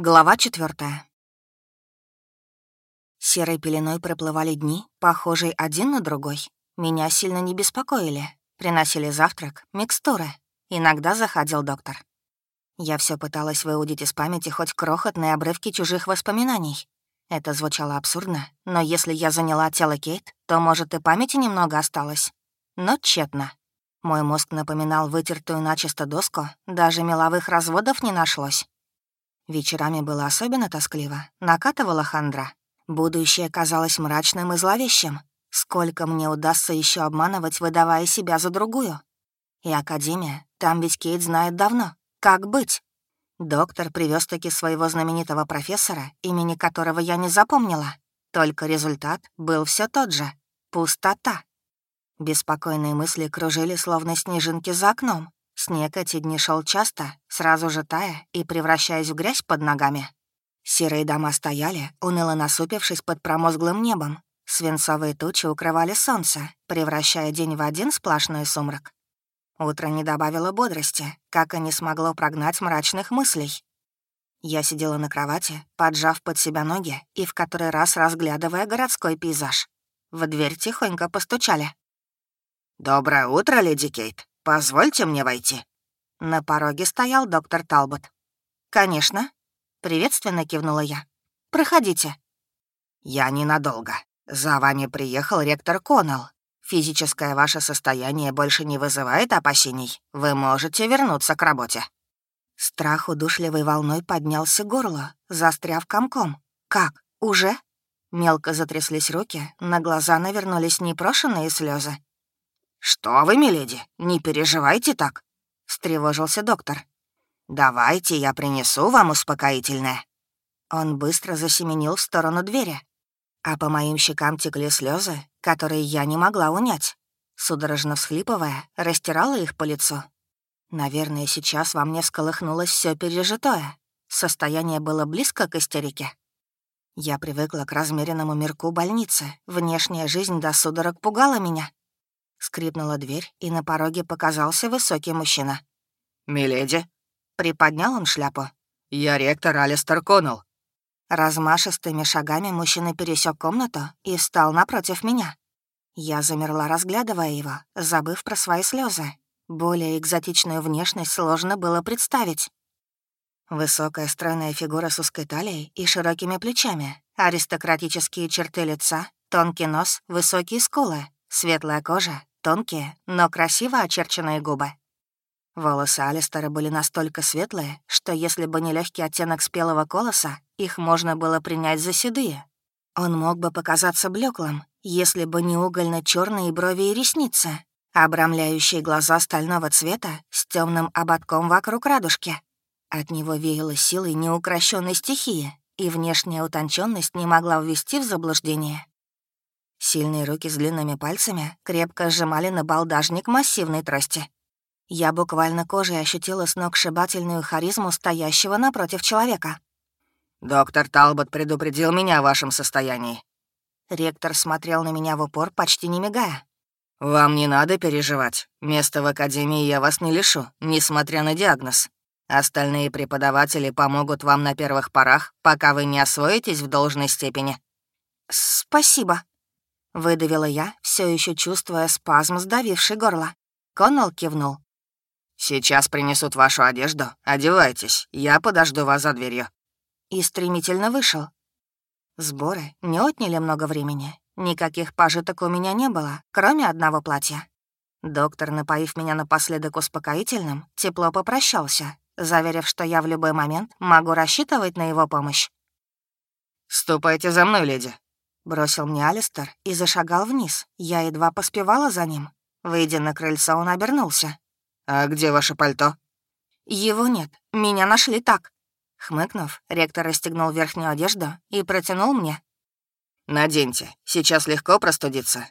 Глава четвертая. Серой пеленой проплывали дни, похожие один на другой. Меня сильно не беспокоили. Приносили завтрак, микстуры. Иногда заходил доктор. Я все пыталась выудить из памяти хоть крохотные обрывки чужих воспоминаний. Это звучало абсурдно, но если я заняла тело Кейт, то, может, и памяти немного осталось. Но тщетно. Мой мозг напоминал вытертую начисто доску, даже меловых разводов не нашлось. Вечерами было особенно тоскливо, накатывала хандра. Будущее казалось мрачным и зловещим. Сколько мне удастся еще обманывать, выдавая себя за другую? И Академия, там ведь Кейт знает давно. Как быть? Доктор привез таки своего знаменитого профессора, имени которого я не запомнила. Только результат был все тот же — пустота. Беспокойные мысли кружили, словно снежинки за окном. Снег эти дни шел часто, сразу же тая и превращаясь в грязь под ногами. Серые дома стояли, уныло насупившись под промозглым небом. Свинцовые тучи укрывали солнце, превращая день в один сплошной сумрак. Утро не добавило бодрости, как и не смогло прогнать мрачных мыслей. Я сидела на кровати, поджав под себя ноги и в который раз разглядывая городской пейзаж. В дверь тихонько постучали. «Доброе утро, леди Кейт. «Позвольте мне войти». На пороге стоял доктор Талбот. «Конечно», — приветственно кивнула я. «Проходите». «Я ненадолго. За вами приехал ректор Коннелл. Физическое ваше состояние больше не вызывает опасений. Вы можете вернуться к работе». Страх удушливой волной поднялся горло, застряв комком. «Как? Уже?» Мелко затряслись руки, на глаза навернулись непрошенные слезы. «Что вы, миледи, не переживайте так», — встревожился доктор. «Давайте я принесу вам успокоительное». Он быстро засеменил в сторону двери, а по моим щекам текли слезы, которые я не могла унять. Судорожно всхлипывая, растирала их по лицу. Наверное, сейчас во мне всколыхнулось все пережитое. Состояние было близко к истерике. Я привыкла к размеренному мирку больницы. Внешняя жизнь до судорог пугала меня. Скрипнула дверь, и на пороге показался высокий мужчина. «Миледи?» Приподнял он шляпу. «Я ректор Алистер Коннелл». Размашистыми шагами мужчина пересек комнату и встал напротив меня. Я замерла, разглядывая его, забыв про свои слезы. Более экзотичную внешность сложно было представить. Высокая стройная фигура с узкой талией и широкими плечами, аристократические черты лица, тонкий нос, высокие скулы, светлая кожа, тонкие, но красиво очерченные губы. Волосы Алистера были настолько светлые, что если бы не легкий оттенок спелого колоса, их можно было принять за седые. Он мог бы показаться блеклым, если бы не угольно черные брови и ресницы, обрамляющие глаза стального цвета с темным ободком вокруг радужки. От него веяло силой неукрощенной стихии, и внешняя утонченность не могла ввести в заблуждение. Сильные руки с длинными пальцами крепко сжимали на балдажник массивной трости. Я буквально кожей ощутила сногсшибательную харизму стоящего напротив человека. «Доктор Талбот предупредил меня о вашем состоянии». Ректор смотрел на меня в упор, почти не мигая. «Вам не надо переживать. Место в академии я вас не лишу, несмотря на диагноз. Остальные преподаватели помогут вам на первых порах, пока вы не освоитесь в должной степени». «Спасибо», Выдавила я, все еще чувствуя спазм, сдавивший горло. Коннелл кивнул. «Сейчас принесут вашу одежду. Одевайтесь. Я подожду вас за дверью». И стремительно вышел. Сборы не отняли много времени. Никаких пожиток у меня не было, кроме одного платья. Доктор, напоив меня напоследок успокоительным, тепло попрощался, заверив, что я в любой момент могу рассчитывать на его помощь. «Ступайте за мной, леди», Бросил мне Алистер и зашагал вниз. Я едва поспевала за ним. Выйдя на крыльцо, он обернулся. «А где ваше пальто?» «Его нет. Меня нашли так». Хмыкнув, ректор расстегнул верхнюю одежду и протянул мне. «Наденьте. Сейчас легко простудиться».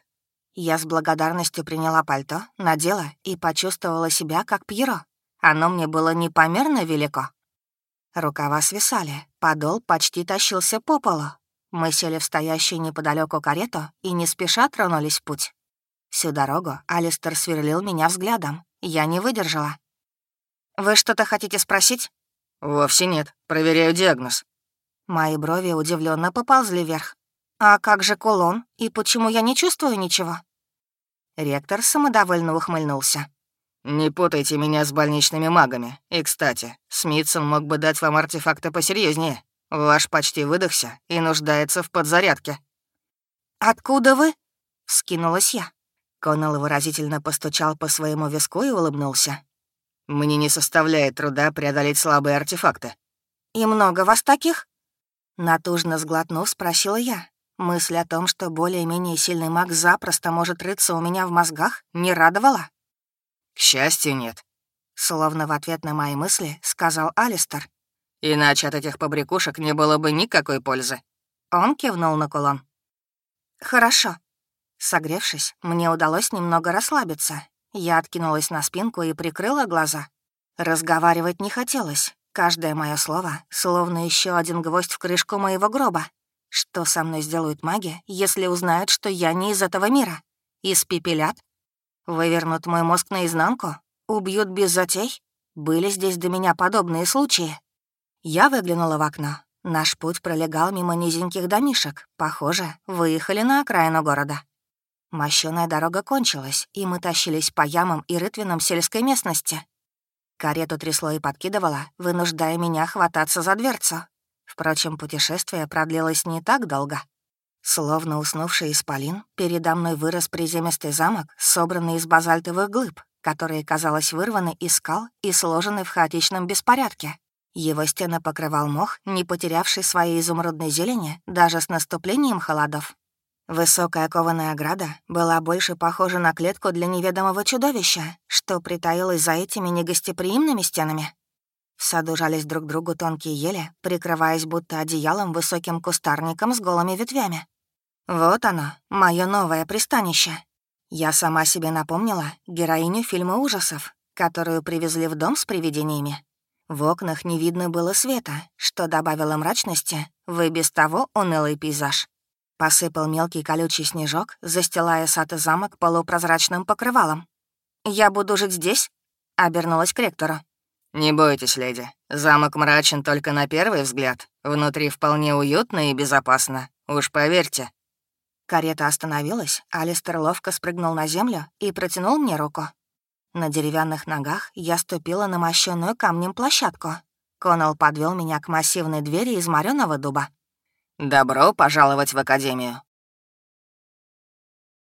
Я с благодарностью приняла пальто, надела и почувствовала себя как Пьеро. Оно мне было непомерно велико. Рукава свисали, подол почти тащился по полу, мы сели в стоящую неподалеку карету и не спеша тронулись в путь. Всю дорогу Алистер сверлил меня взглядом. Я не выдержала. «Вы что-то хотите спросить?» «Вовсе нет. Проверяю диагноз». Мои брови удивленно поползли вверх. «А как же кулон? И почему я не чувствую ничего?» Ректор самодовольно ухмыльнулся. «Не путайте меня с больничными магами. И, кстати, Смитсон мог бы дать вам артефакты посерьезнее. Ваш почти выдохся и нуждается в подзарядке». «Откуда вы?» — вскинулась я. Коннелл выразительно постучал по своему виску и улыбнулся. «Мне не составляет труда преодолеть слабые артефакты». «И много вас таких?» Натужно сглотнув, спросила я. Мысль о том, что более-менее сильный маг запросто может рыться у меня в мозгах, не радовала. «К счастью, нет», — словно в ответ на мои мысли сказал Алистер. «Иначе от этих побрякушек не было бы никакой пользы». Он кивнул на кулон. «Хорошо». Согревшись, мне удалось немного расслабиться. Я откинулась на спинку и прикрыла глаза. Разговаривать не хотелось. Каждое мое слово — словно еще один гвоздь в крышку моего гроба. Что со мной сделают маги, если узнают, что я не из этого мира? Испепелят? Вывернут мой мозг наизнанку? Убьют без затей? Были здесь до меня подобные случаи? Я выглянула в окно. Наш путь пролегал мимо низеньких домишек. Похоже, выехали на окраину города. Мощёная дорога кончилась, и мы тащились по ямам и рытвинам сельской местности. Карету трясло и подкидывало, вынуждая меня хвататься за дверцу. Впрочем, путешествие продлилось не так долго. Словно уснувший исполин, передо мной вырос приземистый замок, собранный из базальтовых глыб, которые, казалось, вырваны из скал и сложены в хаотичном беспорядке. Его стены покрывал мох, не потерявший своей изумрудной зелени даже с наступлением холодов. Высокая кованая ограда была больше похожа на клетку для неведомого чудовища, что притаилось за этими негостеприимными стенами. В саду жались друг к другу тонкие ели, прикрываясь будто одеялом высоким кустарником с голыми ветвями. Вот оно, мое новое пристанище. Я сама себе напомнила героиню фильма ужасов, которую привезли в дом с привидениями. В окнах не видно было света, что добавило мрачности в и без того унылый пейзаж. Посыпал мелкий колючий снежок, застилая сад и замок полупрозрачным покрывалом. «Я буду жить здесь?» — обернулась к ректору. «Не бойтесь, леди. Замок мрачен только на первый взгляд. Внутри вполне уютно и безопасно. Уж поверьте». Карета остановилась, Алистер ловко спрыгнул на землю и протянул мне руку. На деревянных ногах я ступила на мощенную камнем площадку. Коннелл подвел меня к массивной двери из морёного дуба. «Добро пожаловать в Академию.